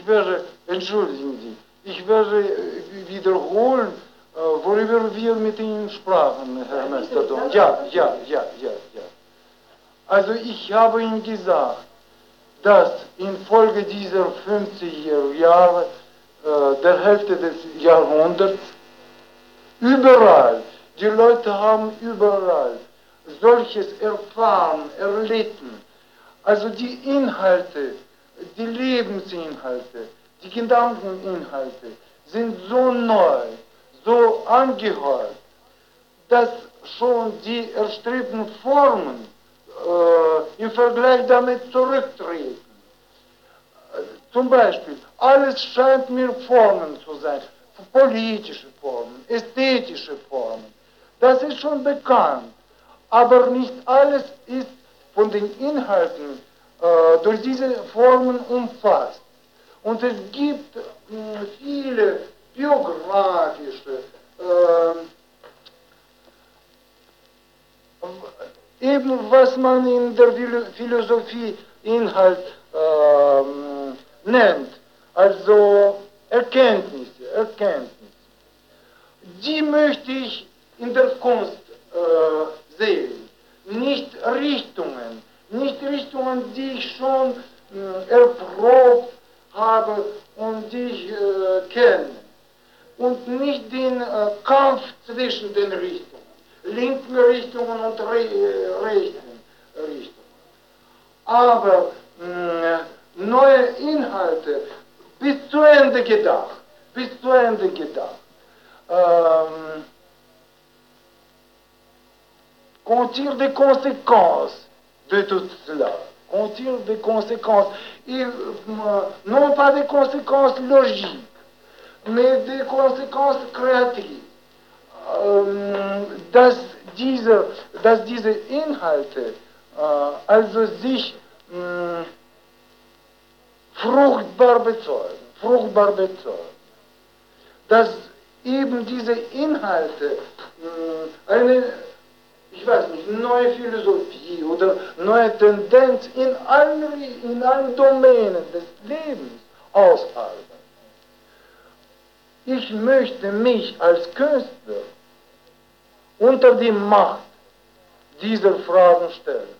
ich werde, entschuldigen Sie, ich werde äh, wiederholen, äh, worüber wir mit Ihnen sprachen, Herr Mastodon. Ja, ja, ja, ja, ja. Also ich habe Ihnen gesagt, dass infolge dieser 50 Jahre, äh, der Hälfte des Jahrhunderts, überall, die Leute haben überall solches erfahren, erlitten. Also die Inhalte, die Lebensinhalte, die Gedankeninhalte sind so neu, so angehört, dass schon die erstrebten Formen äh, im Vergleich damit zurücktreten. Zum Beispiel, alles scheint mir Formen zu sein, politische Formen, ästhetische Formen. Das ist schon bekannt, aber nicht alles ist von den Inhalten äh, durch diese Formen umfasst. Und es gibt äh, viele biografische, äh, eben was man in der Philosophie Inhalt äh, nennt, also Erkenntnisse, Erkenntnisse. Die möchte ich in der Kunst äh, sehen, nicht Richtungen, nicht Richtungen, die ich schon äh, erprobt habe und die ich äh, kenne. Und nicht den äh, Kampf zwischen den Richtungen, linken Richtungen und re äh, rechten Richtungen. Aber neue Inhalte bis zu Ende gedacht, bis zu Ende gedacht. Qu'on tire des conséquences de tout cela. On tire des conséquences, et, euh, non pas des conséquences logiques, mais des conséquences créatives. Ähm, dass, diese, dass diese Inhalte äh, also sich mh, fruchtbar bezeugen, fruchtbar bezeugen. Dass eben diese Inhalte mh, eine ich weiß neue Philosophie oder neue Tendenz in allen, in allen Domänen des Lebens ausarbeiten. Ich möchte mich als Künstler unter die Macht dieser Fragen stellen.